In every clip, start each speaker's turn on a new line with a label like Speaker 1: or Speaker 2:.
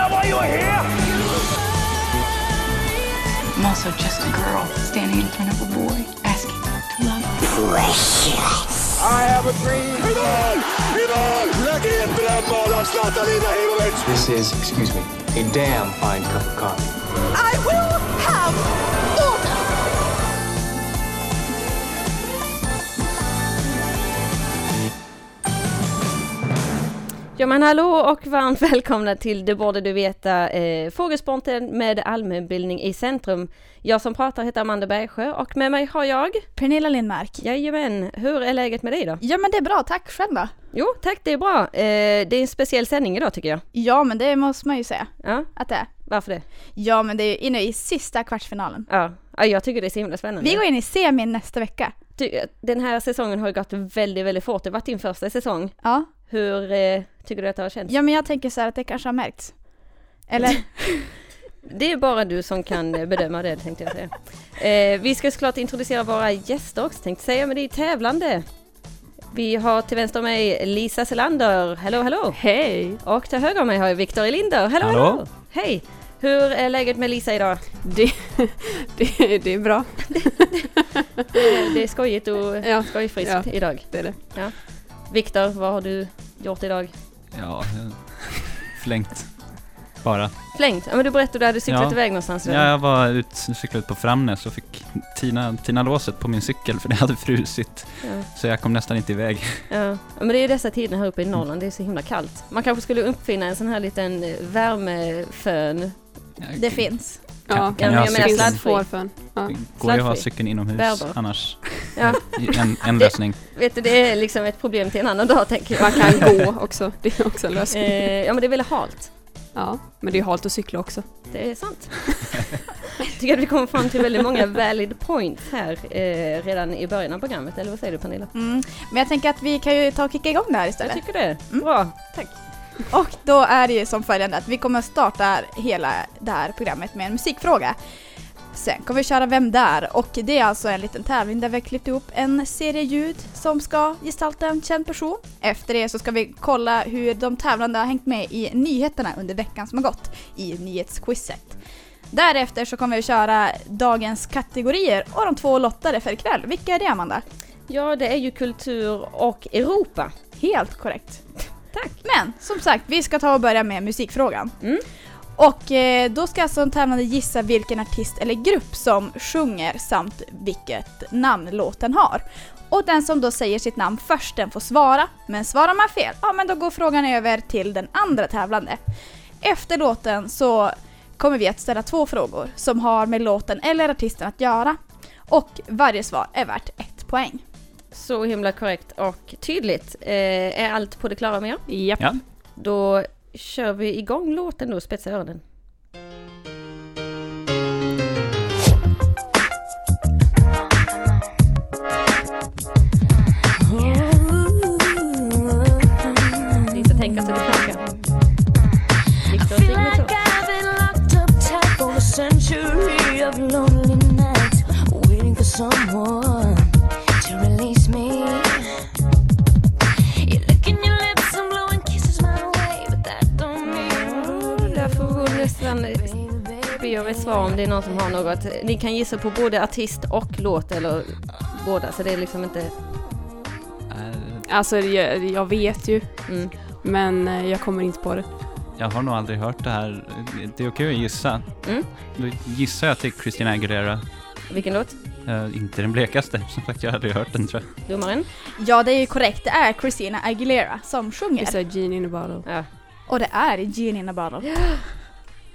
Speaker 1: that why you're here?
Speaker 2: I'm also just a girl standing in front of a boy asking to love him.
Speaker 1: I have a dream. Idol! Idol! Lägg in brännbollars Zlatan Ibrahimovic!
Speaker 3: This is, excuse me, a damn fine cup of coffee.
Speaker 4: I will
Speaker 5: Ja men hallå och varmt välkomna till Det borde du veta, eh, frågesporten med allmänbildning i centrum. Jag som pratar heter Amanda Bergsjö och med mig har jag,
Speaker 4: Pernilla Lindmark.
Speaker 5: jajamän, hur är läget med dig då?
Speaker 4: Ja men det är bra, tack själv då.
Speaker 5: Jo tack, det är bra. Eh, det är en speciell sändning idag tycker jag.
Speaker 4: Ja men det måste man ju säga
Speaker 5: Ja,
Speaker 4: att det är.
Speaker 5: varför det?
Speaker 4: Ja men det är ju inne i sista kvartsfinalen.
Speaker 5: Ja, ja jag tycker det är så himla spännande.
Speaker 4: Vi går in i semin nästa vecka.
Speaker 5: Ty- Den här säsongen har ju gått väldigt, väldigt fort. Det varit din första säsong.
Speaker 4: Ja.
Speaker 5: Hur eh, tycker du att det har känts?
Speaker 4: ja men jag tänker så här att det kanske har märkts. Eller?
Speaker 5: Det är bara du som kan eh, bedöma det tänkte jag säga. Eh, vi ska såklart introducera våra gäster också tänkte säga, men det är tävlande. Vi har till vänster om mig Lisa Selander, hallå hallå! Hej! Och till höger om mig har jag Viktor Elinder, hallå hallå!
Speaker 6: Hallå.
Speaker 5: Hej! Hur är läget med Lisa idag?
Speaker 7: Det, det, det är bra.
Speaker 5: Det är skojigt och
Speaker 7: Ja.
Speaker 5: skojfriskt
Speaker 7: Ja.
Speaker 5: idag.
Speaker 7: Det är det.
Speaker 5: Viktor, vad har du gjort idag?
Speaker 6: Ja, flängt bara.
Speaker 5: Flängt? Ja men du berättade, du hade cyklat
Speaker 6: Ja.
Speaker 5: iväg någonstans.
Speaker 6: Ja, jag var ut, cyklade ut på Framnäs och fick tina, tina låset på min cykel för det hade frusit.
Speaker 5: Ja.
Speaker 6: Så jag kom nästan inte iväg.
Speaker 5: Ja. ja, men det är dessa tider här uppe i Norrland, det är så himla kallt. Man kanske skulle uppfinna en sån här liten eh, värmefön.
Speaker 4: Det finns.
Speaker 7: Ja,
Speaker 6: Kan
Speaker 5: Ja,
Speaker 6: jag
Speaker 5: jag menar
Speaker 6: cykeln?
Speaker 5: sladdfri.
Speaker 7: Ja.
Speaker 6: Det går ju att ha cykeln inomhus
Speaker 5: Bärbar.
Speaker 6: annars.
Speaker 5: Ja.
Speaker 6: En, en
Speaker 5: Det-
Speaker 6: lösning.
Speaker 5: Vet du, det är liksom ett problem till en annan dag tänker jag.
Speaker 7: Man kan gå också. Det är också en lösning.
Speaker 5: Eh, ja men det är väl halt.
Speaker 7: Ja, men det är halt att cykla också.
Speaker 5: Det är sant. Jag tycker att vi kommer fram till väldigt många valid points här eh, redan i början av programmet, eller vad säger du Pernilla?
Speaker 4: Mm. Men jag tänker att vi kan ju ta och kicka igång det här
Speaker 5: Jag
Speaker 4: istället.
Speaker 5: tycker det.
Speaker 4: Mm.
Speaker 5: Bra, tack.
Speaker 4: Och då är det ju som följande att vi kommer starta hela det här programmet med en musikfråga. Sen kommer vi köra Vem där? Och det är alltså en liten tävling där vi har klippt ihop en serie ljud som ska gestalta en känd person. Efter det så ska vi kolla hur de tävlande har hängt med i nyheterna under veckan som har gått i nyhetsquizet. Därefter så kommer vi köra dagens kategorier och de två lottade för ikväll. Vilka är det Amanda?
Speaker 5: Ja, det är ju kultur och Europa.
Speaker 4: Helt korrekt.
Speaker 5: Tack.
Speaker 4: Men som sagt, vi ska ta och börja med musikfrågan.
Speaker 5: Mm.
Speaker 4: Och eh, då ska alltså en tävlande gissa vilken artist eller grupp som sjunger samt vilket namn låten har. Och den som då säger sitt namn först, den får svara. Men svarar man fel, ja men då går frågan över till den andra tävlande. Efter låten så kommer vi att ställa två frågor som har med låten eller artisten att göra. Och varje svar är värt ett poäng.
Speaker 5: Så himla korrekt och tydligt. Eh, är allt på det klara med?
Speaker 7: Japp.
Speaker 6: Ja.
Speaker 5: Då kör vi igång låten då, spetsa öronen. Lisa, tänk att om ett svar om det är någon som har något. Ni kan gissa på både artist och låt eller båda, så det är liksom inte...
Speaker 6: Eh,
Speaker 7: Alltså jag, jag vet ju,
Speaker 5: Mm.
Speaker 7: men eh, jag kommer inte på det.
Speaker 6: Jag har nog aldrig hört det här. Det är okej att gissa.
Speaker 5: Mm.
Speaker 6: Då gissar jag till Christina Aguilera.
Speaker 5: Vilken låt?
Speaker 6: Eh, inte den blekaste. Som sagt, jag har aldrig hört den tror jag.
Speaker 5: Domaren?
Speaker 4: Ja, det är ju korrekt. Det är Christina Aguilera som sjunger.
Speaker 7: It's a genie in a bottle.
Speaker 5: Ja.
Speaker 4: Och det är Gene in a bottle.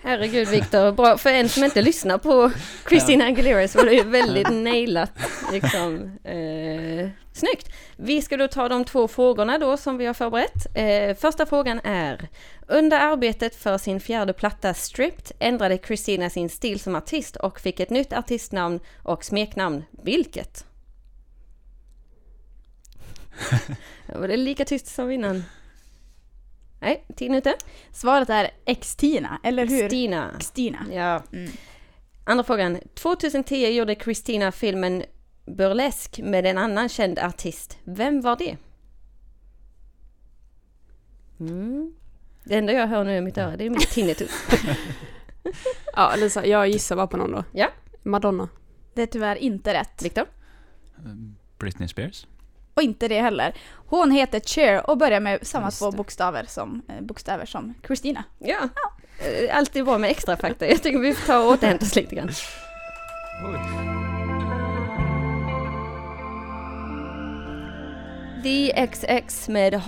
Speaker 5: Herregud Viktor, bra. För en som inte lyssnar på Christina Aguilera så var det ju väldigt nailat. Liksom. Eh, snyggt! Vi ska då ta de två frågorna då som vi har förberett. Eh, första frågan är Under arbetet för sin fjärde platta Stripped ändrade Christina sin stil som artist och fick ett nytt artistnamn och smeknamn. Vilket? var det lika tyst som innan? Nej, tiden är ute.
Speaker 4: Svaret är X-Tina, eller hur?
Speaker 5: Stina.
Speaker 4: Xtina.
Speaker 5: Ja.
Speaker 4: Mm.
Speaker 5: Andra frågan. 2010 gjorde Christina filmen Burlesque med en annan känd artist. Vem var det? Mm. Det enda jag hör nu i mitt öra, det är mitt tinnitus.
Speaker 7: Ja, Lisa, jag gissar bara på någon då.
Speaker 5: Ja.
Speaker 7: Madonna.
Speaker 4: Det är tyvärr inte rätt.
Speaker 5: Viktor?
Speaker 6: Britney Spears.
Speaker 4: Och inte det heller. Hon heter Cher och börjar med samma
Speaker 6: Just
Speaker 4: två
Speaker 6: det.
Speaker 4: bokstäver som, eh, bokstäver som Christina.
Speaker 5: Ja. Eh, Alltid bra med extra fakta. Jag tycker vi får ta och återhämta oss lite grann. DXX med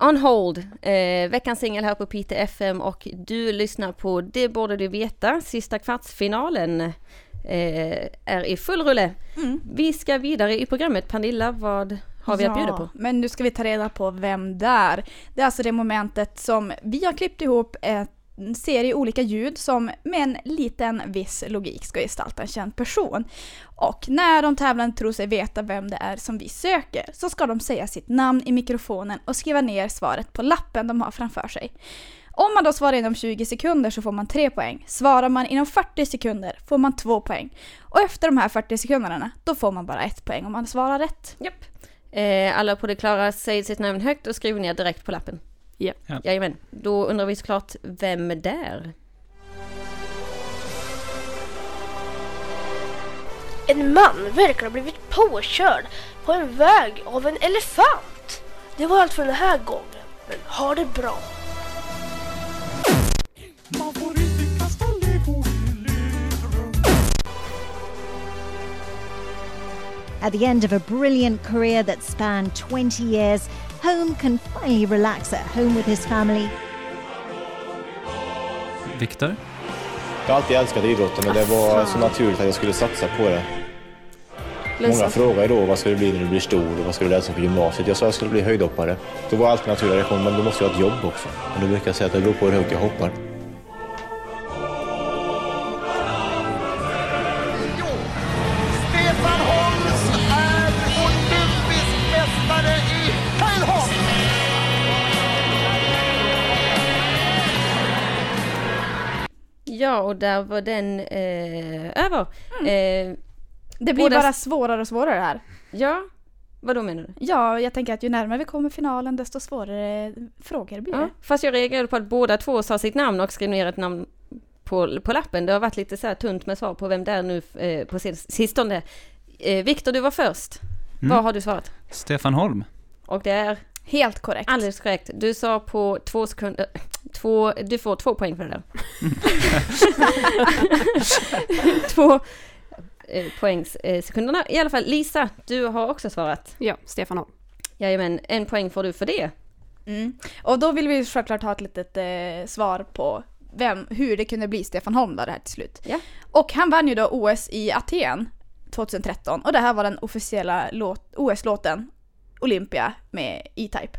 Speaker 5: On Hold, eh, veckans singel här på Peter FM och du lyssnar på Det borde du veta, sista kvartsfinalen eh, är i full rulle.
Speaker 4: Mm.
Speaker 5: Vi ska vidare i programmet, Pernilla, vad har vi att bjuda på?
Speaker 4: men nu ska vi ta reda på vem där. Det är alltså det momentet som vi har klippt ihop en serie olika ljud som med en liten viss logik ska gestalta en känd person. Och när de tävlande tror sig veta vem det är som vi söker så ska de säga sitt namn i mikrofonen och skriva ner svaret på lappen de har framför sig. Om man då svarar inom 20 sekunder så får man 3 poäng. Svarar man inom 40 sekunder får man 2 poäng. Och efter de här 40 sekunderna då får man bara ett poäng om man svarar rätt.
Speaker 5: Japp. Eh, alla på det klara säger sitt namn högt och skriver ner direkt på lappen.
Speaker 7: Japp.
Speaker 6: Ja.
Speaker 5: Jajamän. Då undrar vi såklart, vem där?
Speaker 8: En man verkar ha blivit påkörd på en väg av en elefant. Det var allt för den här gången, men ha det bra.
Speaker 9: At the end of a brilliant career that spanned 20 years, Home can finally relax at home with his family.
Speaker 6: Viktor.
Speaker 10: Jag har alltid älskat idrotten och det var så naturligt att jag skulle satsa på det. Många frågar då vad ska du bli när du blir stor och vad ska du läsa på gymnasiet? Jag sa att jag skulle bli höjdhoppare. Då var alltid naturliga reaktion, men då måste jag ha ett jobb också. Och då brukar jag säga att det beror på hur högt jag hoppar.
Speaker 5: Ja, och där var den eh, över. Eh,
Speaker 4: Det blir
Speaker 5: Båda-
Speaker 4: bara svårare och svårare här.
Speaker 5: ja, vad då menar du?
Speaker 4: Ja, jag tänker att ju närmare vi kommer finalen desto svårare frågor blir det.
Speaker 5: Ja, fast jag reagerade på att båda två sa sitt namn och skrev ner ett namn på, på lappen. Det har varit lite så här tunt med svar på vem det är nu eh, på sis- sistone. Eh, Viktor, du var först.
Speaker 6: Mm.
Speaker 5: Vad har du svarat?
Speaker 6: Stefan Holm.
Speaker 5: Och det är
Speaker 4: Helt korrekt.
Speaker 5: alldeles korrekt. Du sa på två sekunder, två, du får två poäng för det där. två eh, poängs eh, sekunderna. I alla fall, Lisa, du har också svarat.
Speaker 7: Ja, Stefan Holm.
Speaker 5: Jajamän, en poäng får du för det.
Speaker 4: Mm. Och då vill vi självklart ha ett litet eh, svar på vem, hur det kunde bli Stefan Holm då det här till slut.
Speaker 5: Ja.
Speaker 4: Och han vann ju då OS i Aten 2013 och det här var den officiella låt, OS-låten Olympia med E-Type.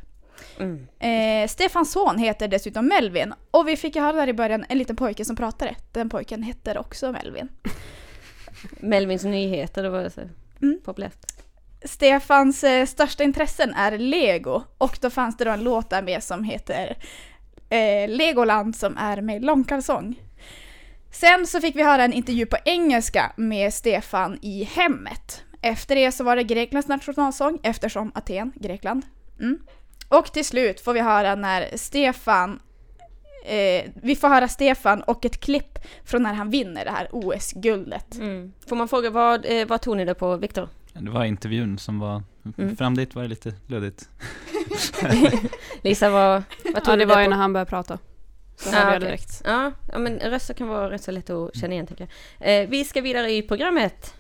Speaker 5: Mm.
Speaker 4: Eh, Stefans son heter dessutom Melvin och vi fick höra där i början en liten pojke som pratade. Den pojken heter också Melvin.
Speaker 5: Melvins nyheter, det var så
Speaker 4: Mm.
Speaker 5: populärt.
Speaker 4: Stefans eh, största intressen är Lego och då fanns det då en låt där med som heter eh, Legoland som är med långkalsong. Sen så fick vi höra en intervju på engelska med Stefan i hemmet. Efter det så var det Greklands nationalsång eftersom Aten, Grekland. Mm. Och till slut får vi höra när Stefan eh, vi får höra Stefan och ett klipp från när han vinner det här OS-guldet.
Speaker 5: Mm. Får man fråga, vad, eh, vad tog ni det på, Viktor?
Speaker 6: Det var intervjun som var,
Speaker 5: Mm.
Speaker 6: fram dit var det lite luddigt.
Speaker 5: Lisa, vad, vad tog
Speaker 7: Ja,
Speaker 5: du
Speaker 7: det var ju när han började prata. Så
Speaker 5: Ah,
Speaker 7: hörde jag direkt.
Speaker 5: Ja, men röster kan vara rätt så lätt att känna igen, tänker jag. Eh, vi ska vidare i programmet.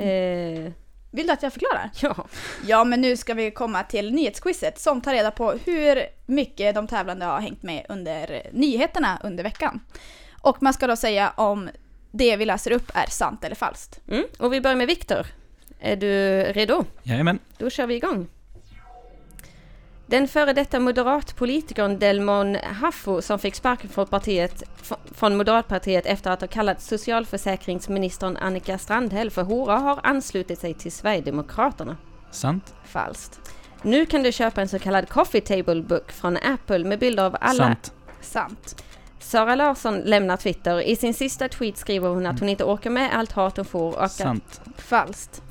Speaker 5: Eh,
Speaker 4: Vill du att jag förklarar?
Speaker 5: ja,
Speaker 4: Ja, men nu ska vi komma till nyhetsquizet som tar reda på hur mycket de tävlande har hängt med under nyheterna under veckan. Och man ska då säga om det vi läser upp är sant eller falskt.
Speaker 5: mm. och vi börjar med Viktor. Är du redo?
Speaker 6: Jajamän.
Speaker 5: Då kör vi igång. Den före detta moderatpolitikern Delmon Haffo som fick sparken från, partiet, från Moderatpartiet efter att ha kallat socialförsäkringsministern Annika Strandhäll för hora har anslutit sig till Sverigedemokraterna.
Speaker 6: Sant.
Speaker 4: Falskt.
Speaker 5: Nu kan du köpa en så kallad coffee table book från Apple med bilder av alla
Speaker 6: Sant.
Speaker 4: Sant.
Speaker 5: Sara Larsson lämnar Twitter. I sin sista tweet skriver hon att hon inte orkar med allt hat hon får och att
Speaker 6: Sant.
Speaker 4: Falskt.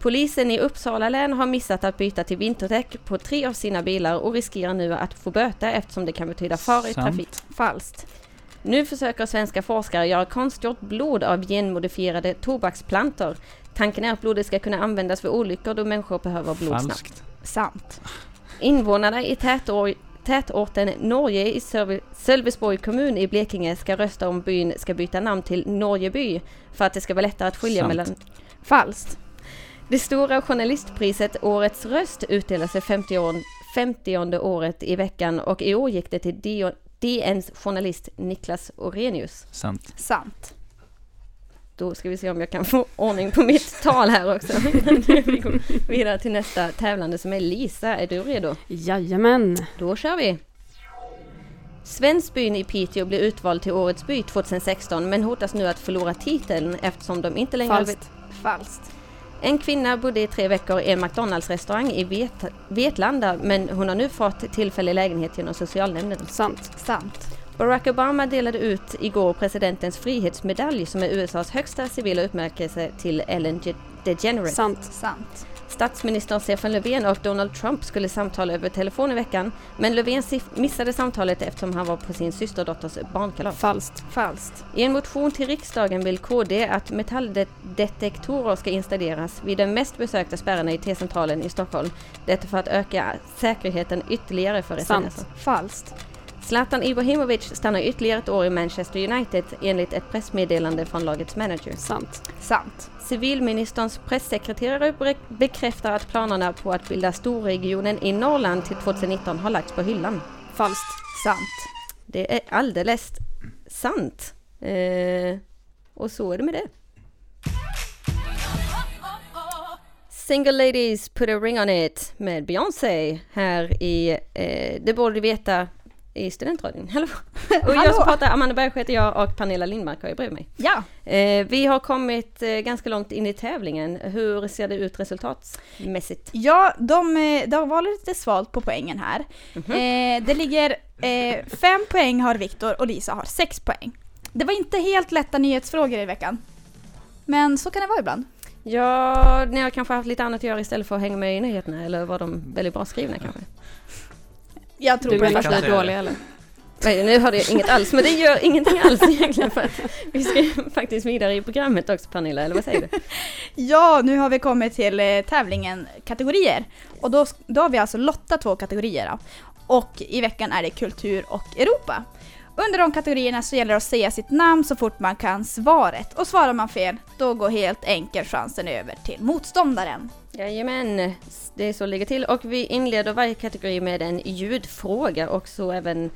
Speaker 5: Polisen i Uppsala län har missat att byta till vinterdäck på tre av sina bilar och riskerar nu att få böter eftersom det kan betyda fara i trafik.
Speaker 4: Falskt.
Speaker 5: Nu försöker svenska forskare göra konstgjort blod av genmodifierade tobaksplantor. Tanken är att blodet ska kunna användas vid olyckor då människor behöver blod snabbt.
Speaker 6: Falskt.
Speaker 4: Sant.
Speaker 5: Invånarna i tätor, tätorten Norge i Sölve- Sölvesborg kommun i Blekinge ska rösta om byn ska byta namn till Norgeby för att det ska vara lättare att skilja
Speaker 6: Sant.
Speaker 5: mellan
Speaker 4: Falskt.
Speaker 5: Det stora journalistpriset Årets röst utdelas för 50, år, 50 året i veckan och i år gick det till DNs journalist Niklas Orenius.
Speaker 6: Sant.
Speaker 4: Sant.
Speaker 5: Då ska vi se om jag kan få ordning på mitt tal här också. vi går vidare till nästa tävlande som är Lisa. Är du redo?
Speaker 7: Jajamän.
Speaker 5: Då kör vi! Svensbyn i Piteå blev utvald till Årets by 2016 men hotas nu att förlora titeln eftersom de inte längre...
Speaker 7: Falskt.
Speaker 4: Falskt.
Speaker 5: En kvinna bodde i tre veckor i en McDonalds-restaurang i Vet Vetlanda men hon har nu fått tillfällig lägenhet genom socialnämnden.
Speaker 7: Sant.
Speaker 4: Sant.
Speaker 5: Barack Obama delade ut igår presidentens frihetsmedalj som är USAs högsta civila utmärkelse till Ellen Ge- DeGeneres.
Speaker 7: Sant.
Speaker 4: Sant.
Speaker 5: Statsminister Stefan Löfven och Donald Trump skulle samtala över telefon i veckan men Löfven missade samtalet eftersom han var på sin systerdotters barnkalas.
Speaker 7: Falskt.
Speaker 4: Falskt.
Speaker 5: I en motion till riksdagen vill KD att metalldetektorer ska installeras vid de mest besökta spärrarna i T-centralen i Stockholm. Detta för att öka säkerheten ytterligare för
Speaker 7: Sant.
Speaker 5: resenärer.
Speaker 4: Falskt.
Speaker 5: Zlatan Ibrahimovic stannar ytterligare ett år i Manchester United enligt ett pressmeddelande från lagets manager.
Speaker 7: Sant.
Speaker 4: Sant.
Speaker 5: Civilministerns pressekreterare bekräftar att planerna på att bilda storregionen i Norrland till 2019 har lagts på hyllan.
Speaker 7: Falskt.
Speaker 4: Sant.
Speaker 5: Det är alldeles sant. Eh, och så är det med det. Single Ladies Put a Ring On It med Beyoncé här i eh, Det borde du veta i studentradion. Hallå! Och jag som
Speaker 4: Hallå!
Speaker 5: pratar, Amanda Berg heter jag och Pernilla Lindmark har jag bredvid mig.
Speaker 4: Ja.
Speaker 5: Eh, vi har kommit eh, ganska långt in i tävlingen. Hur ser det ut resultatsmässigt?
Speaker 4: Ja, de, eh, det har varit lite svalt på poängen här. Eh, det ligger eh, fem poäng har Viktor och Lisa har sex poäng. Det var inte helt lätta nyhetsfrågor i veckan. Men så kan det vara ibland.
Speaker 5: Ja, ni har kanske haft lite annat att göra istället för att hänga med i nyheterna eller var de väldigt bra skrivna kanske?
Speaker 4: Jag tror
Speaker 7: Du
Speaker 4: på första.
Speaker 7: vi är dåliga eller?
Speaker 5: Nej, nu har det inget alls, men det gör ingenting alls egentligen för att vi ska ju faktiskt vidare i programmet också Pernilla, eller vad säger du?
Speaker 4: Ja, nu har vi kommit till eh, tävlingen kategorier. Och då, då har vi alltså lottat två kategorier. Då. Och i veckan är det kultur och Europa. Under de kategorierna så gäller det att säga sitt namn så fort man kan svaret. Och svarar man fel, då går helt enkelt chansen över till motståndaren.
Speaker 5: Jajamän, det är så det ligger till och vi inleder varje kategori med en ljudfråga och så även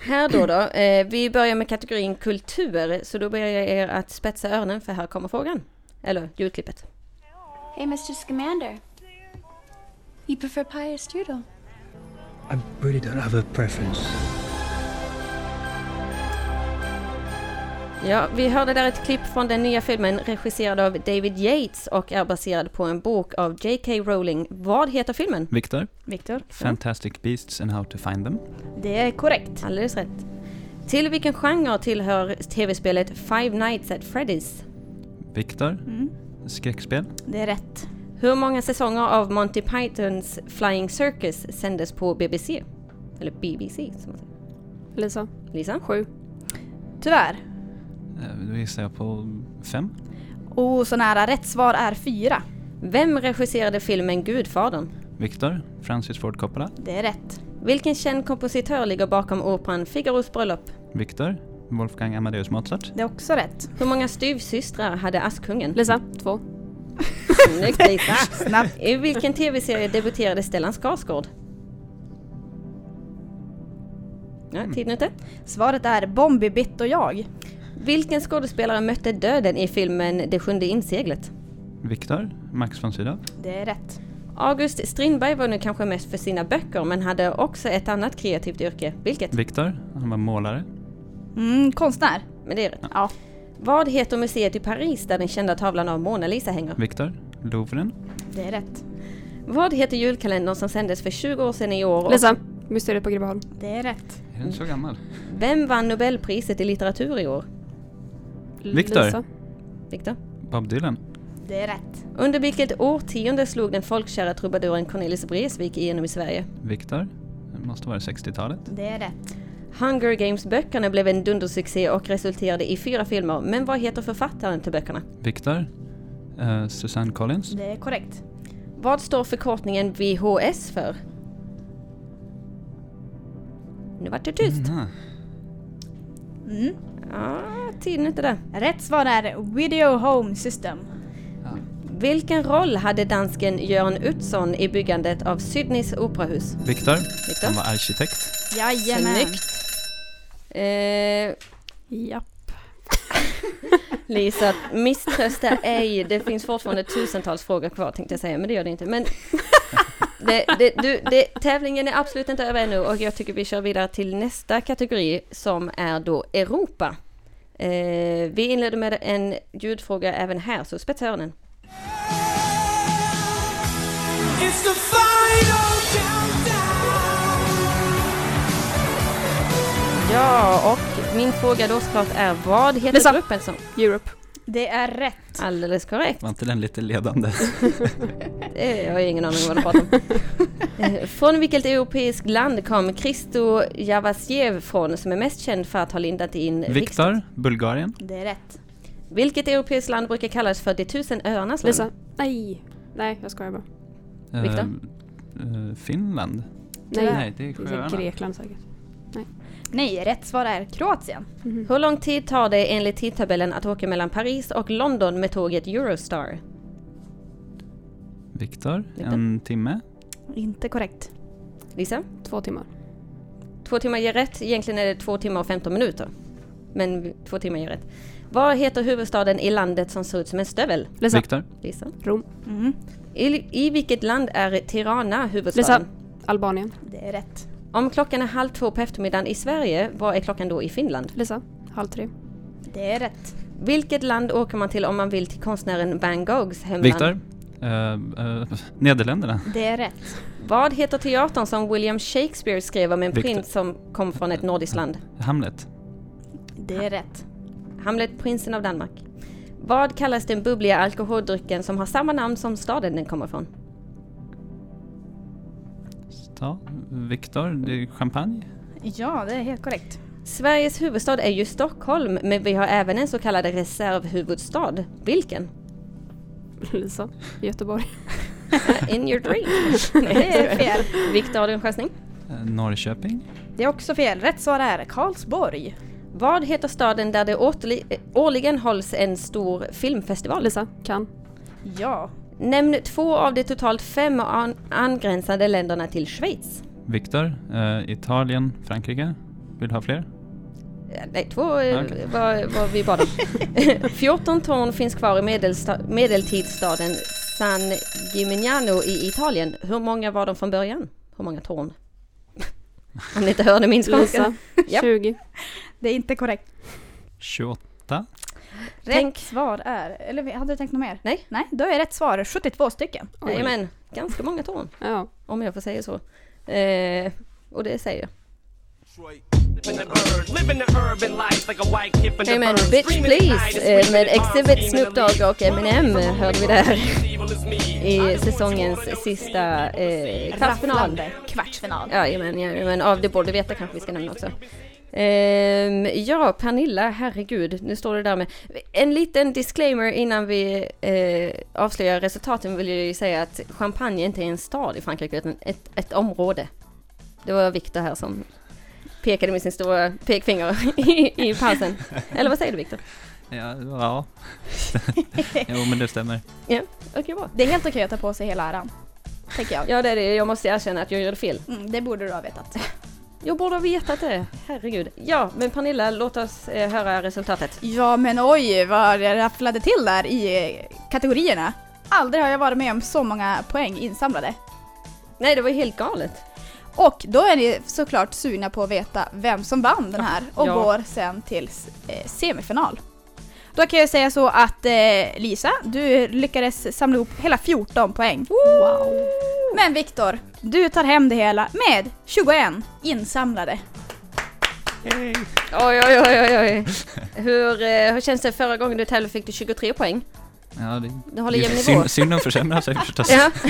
Speaker 5: här då då. Eh, vi börjar med kategorin kultur, så då ber jag er att spetsa öronen för här kommer frågan. Eller ljudklippet.
Speaker 2: Hey, Mr. Scamander. You prefer pie or strudel?
Speaker 11: I really don't have a preference.
Speaker 5: Ja, vi hörde där ett klipp från den nya filmen regisserad av David Yates och är baserad på en bok av J.K. Rowling. Vad heter filmen?
Speaker 6: Viktor?
Speaker 4: Viktor?
Speaker 6: Fantastic Beasts and How to Find Them.
Speaker 4: Det är korrekt.
Speaker 5: Alldeles rätt. Till vilken genre tillhör tv-spelet Five Nights at Freddy's?
Speaker 6: Viktor?
Speaker 4: Mm.
Speaker 6: Skräckspel.
Speaker 4: Det är rätt.
Speaker 5: Hur många säsonger av Monty Pythons Flying Circus sändes på BBC? Eller BBC som man säger.
Speaker 7: Lisa?
Speaker 5: Lisa?
Speaker 7: Sju.
Speaker 4: Tyvärr.
Speaker 6: Eh, Då gissar jag på fem.
Speaker 4: Och så nära. Rätt svar är fyra.
Speaker 5: Vem regisserade filmen Gudfadern?
Speaker 6: Viktor? Francis Ford Coppola.
Speaker 4: Det är rätt.
Speaker 5: Vilken känd kompositör ligger bakom operan Figaros bröllop?
Speaker 6: Viktor? Wolfgang Amadeus Mozart.
Speaker 4: Det är också rätt.
Speaker 5: Hur många styvsystrar hade Askungen?
Speaker 7: Lisa? Två.
Speaker 5: Snyggt Lisa!
Speaker 4: Snabbt.
Speaker 5: I vilken tv-serie debuterade Stellan Skarsgård? Ja, tiden är ute.
Speaker 4: Svaret är Bombi, Bitt och jag.
Speaker 5: Vilken skådespelare mötte döden i filmen Det sjunde inseglet?
Speaker 6: Viktor? Max von Sydow.
Speaker 4: Det är rätt.
Speaker 5: August Strindberg var nu kanske mest för sina böcker men hade också ett annat kreativt yrke. Vilket?
Speaker 6: Viktor? Han var målare.
Speaker 4: Mm, konstnär.
Speaker 5: Men det är rätt.
Speaker 4: Ja.
Speaker 5: Vad heter museet i Paris där den kända tavlan av Mona Lisa hänger?
Speaker 6: Viktor? Louvren.
Speaker 4: Det är rätt.
Speaker 5: Vad heter julkalendern som sändes för 20 år sedan i år? och-
Speaker 7: Lisa? Mysteriet på Greveholm.
Speaker 4: Det är rätt.
Speaker 6: Är den så gammal?
Speaker 5: Vem vann Nobelpriset i litteratur i år?
Speaker 6: Viktor.
Speaker 7: Lisa?
Speaker 5: Viktor?
Speaker 6: Bob Dylan.
Speaker 4: Det är rätt.
Speaker 5: Under vilket årtionde slog den folkkära trubaduren Cornelis Vreeswijk igenom i Sverige?
Speaker 6: Viktor? Det måste vara 60-talet.
Speaker 4: Det är rätt.
Speaker 5: Hunger Games-böckerna blev en dundersuccé och resulterade i fyra filmer, men vad heter författaren till böckerna?
Speaker 6: Viktor? Eh, Susanne Collins?
Speaker 4: Det är korrekt.
Speaker 5: Vad står förkortningen VHS för? Nu vart det tyst.
Speaker 6: Mhm.
Speaker 4: Mm.
Speaker 5: Ja, tiden är inte där.
Speaker 4: Rätt svar är Video Home System.
Speaker 5: Vilken roll hade dansken Jörn Utzon i byggandet av Sydneys operahus?
Speaker 6: Viktor?
Speaker 5: Viktor?
Speaker 6: Han var arkitekt.
Speaker 4: Jajamän.
Speaker 5: Snyggt. Eh,
Speaker 7: Japp.
Speaker 5: Lisa, misströsta ej. Det finns fortfarande tusentals frågor kvar tänkte jag säga, men det gör det inte. Men det, det, du, det, tävlingen är absolut inte över ännu och jag tycker vi kör vidare till nästa kategori som är då Europa. Eh, vi inleder med en ljudfråga även här, så spetsa öronen.
Speaker 1: It's the final
Speaker 5: Ja, och min fråga då såklart är vad heter gruppen som...
Speaker 7: Europe.
Speaker 4: Det är rätt.
Speaker 5: Alldeles korrekt.
Speaker 6: Var inte den lite ledande?
Speaker 5: Det jag har ingen aning om vad de pratar om. Eh, Från vilket europeiskt land kom Christo Javasjev från, som är mest känd för att ha lindat in
Speaker 6: Viktor? Bulgarien?
Speaker 4: Det är rätt.
Speaker 5: Vilket europeiskt land brukar kallas för de tusen öarnas land?
Speaker 7: Lisa. Nej. Nej, jag skojar bara.
Speaker 5: Viktor?
Speaker 6: Eh, eh, Finland?
Speaker 7: Nej,
Speaker 6: Nej, det är
Speaker 7: det är
Speaker 6: sjöarna.
Speaker 7: Grekland säkert.
Speaker 4: Nej, rätt svar är Kroatien.
Speaker 5: Hur lång tid tar det enligt tidtabellen att åka mellan Paris och London med tåget Eurostar?
Speaker 6: Viktor? En timme?
Speaker 4: Inte korrekt.
Speaker 5: Lisa?
Speaker 7: Två timmar.
Speaker 5: Två timmar ger rätt. Egentligen är det två timmar och 15 minuter. Men två timmar ger rätt. Vad heter huvudstaden i landet som ser ut som en stövel?
Speaker 7: Lisa.
Speaker 6: Viktor?
Speaker 5: Lisa?
Speaker 7: Rom.
Speaker 4: Mm.
Speaker 5: I, I vilket land är Tirana huvudstaden?
Speaker 7: Lisa. Albanien.
Speaker 4: Det är rätt.
Speaker 5: Om klockan är halv två på eftermiddagen i Sverige, vad är klockan då i Finland?
Speaker 7: Lisa. Halv tre.
Speaker 4: Det är rätt.
Speaker 5: Vilket land åker man till om man vill till konstnären Van Goghs hemland?
Speaker 6: Viktor? Eh, eh, Nederländerna?
Speaker 4: Det är rätt.
Speaker 5: Vad heter teatern som William Shakespeare skrev om en
Speaker 6: Victor.
Speaker 5: prins som kom från ett nordiskt land?
Speaker 6: Hamlet?
Speaker 4: Det är rätt.
Speaker 5: Hamlet, prinsen av Danmark. Vad kallas den bubbliga alkoholdrycken som har samma namn som staden den kommer från?
Speaker 6: Ja, Viktor? Det är champagne?
Speaker 4: Ja, det är helt korrekt.
Speaker 5: Sveriges huvudstad är ju Stockholm, men vi har även en så kallad reservhuvudstad. Vilken?
Speaker 7: Lisa. Göteborg.
Speaker 5: In your dream.
Speaker 4: Det är fel.
Speaker 5: Viktor, har du en chansning?
Speaker 6: Eh, Norrköping?
Speaker 4: Det är också fel. Rätt svar är Karlsborg.
Speaker 5: Vad heter staden där det eh, årligen hålls en stor filmfestival?
Speaker 7: Lisa. Kan.
Speaker 4: Ja.
Speaker 5: Nämn två av de totalt fem an- angränsande länderna till Schweiz.
Speaker 6: Viktor? Eh, Italien? Frankrike? Vill du ha fler?
Speaker 5: Eh, Nej, två eh,
Speaker 6: Okej.
Speaker 5: var, var vi bad om. 14 torn finns kvar i medeltidsstaden San Gimignano i Italien. Hur många var de från början? Hur många torn? Om ni inte hörde min. Japp.
Speaker 7: 20.
Speaker 4: Det är inte korrekt.
Speaker 6: 28?
Speaker 4: Rätt svar är... Eller hade du tänkt något mer?
Speaker 5: Nej.
Speaker 4: Nej, då är rätt svar 72 stycken.
Speaker 5: Jajamän, ganska många torn.
Speaker 7: Ja.
Speaker 5: Om jag får säga så. Eh, och det säger jag. Jajamän, Bitch Please eh, med Exhibit, Snoop Dogg och Eminem hörde vi där i säsongens sista eh, kvartsfinal.
Speaker 4: Kvartsfinal.
Speaker 5: Jajamän, jajamän, av det borde veta kanske vi ska nämna också. Ehm, ja, Pernilla, herregud, nu står det där med... En liten disclaimer innan vi eh, avslöjar resultaten vill jag ju säga att Champagne inte är en stad i Frankrike utan ett, ett område. Det var Viktor här som pekade med sin stora pekfinger i, i pausen. Eller vad säger du Viktor?
Speaker 6: Ja, ja. jo men det stämmer.
Speaker 5: Ja, okej bra.
Speaker 4: Det är helt okej att ta på sig hela äran. Tänker jag.
Speaker 5: Ja, det är det. Jag måste erkänna att jag gjorde fel.
Speaker 4: Mm, det borde du ha vetat.
Speaker 5: Jag borde ha vetat det. Herregud. Ja, men Pernilla, låt oss eh, höra resultatet.
Speaker 4: Ja men oj vad det rafflade till där i eh, kategorierna. Aldrig har jag varit med om så många poäng insamlade.
Speaker 5: Nej, det var ju helt galet.
Speaker 4: Och då är ni såklart sugna på att veta vem som vann den här och
Speaker 5: Ja.
Speaker 4: går sen till eh, semifinal. Då kan jag säga så att eh, Lisa, du lyckades samla ihop hela 14 poäng. Wow! Men Viktor, du tar hem det hela med 21 insamlade.
Speaker 5: Oj, oj, oj, oj, oj. Hur, eh, hur känns det förra gången du tävlade fick du 23 poäng?
Speaker 6: Ja, det,
Speaker 5: Det håller
Speaker 6: det
Speaker 5: jämn
Speaker 6: synd,
Speaker 5: nivå.
Speaker 6: synd att försämra sig förstås.
Speaker 5: Ja. det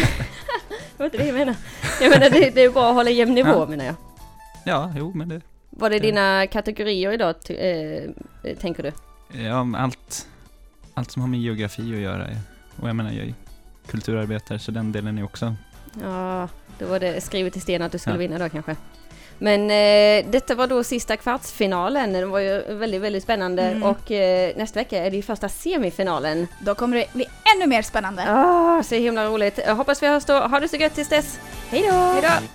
Speaker 5: var inte det jag menade. Jag menar det, det är bra att hålla jämn nivå
Speaker 6: Ja.
Speaker 5: menar jag.
Speaker 6: Ja, jo men det...
Speaker 5: Var det dina kategorier idag, eh, tänker du?
Speaker 6: Ja, allt, allt som har med geografi att göra. är- Och jag menar, jag är kulturarbetare så den delen är också...
Speaker 5: Ja, då var det skrivet i sten att du skulle
Speaker 6: Ja.
Speaker 5: vinna då kanske. Men eh, detta var då sista kvartsfinalen. Den var ju väldigt, väldigt spännande.
Speaker 4: Mm.
Speaker 5: Och eh, nästa vecka är det ju första semifinalen.
Speaker 4: Då kommer det bli ännu mer spännande.
Speaker 5: Ah, så himla roligt. Jag hoppas vi hörs då. Ha det så gött tills dess. Hej då!
Speaker 4: Hej då!